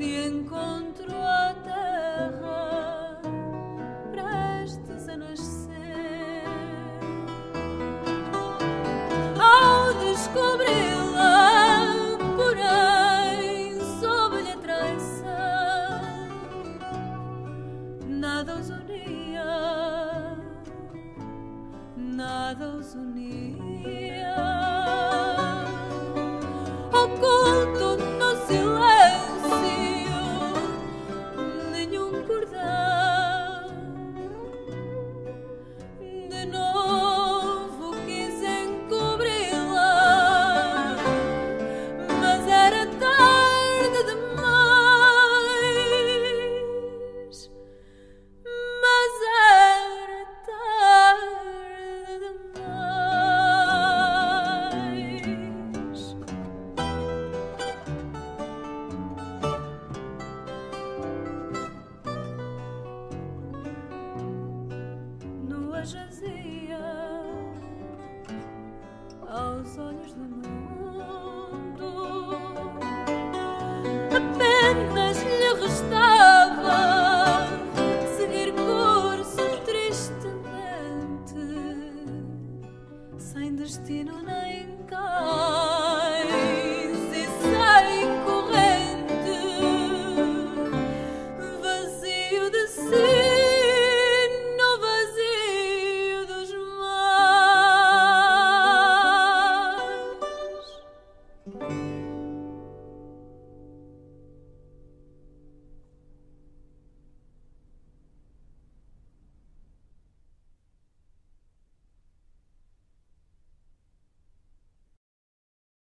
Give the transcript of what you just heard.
de encontro à terra, prestes a nascer. Ao descobri-la, porém, soube-lhe a traição, nada os unia, nada os unia. jazia aos olhos do mundo. Apenas lhe restava seguir curso tristemente, sem destino.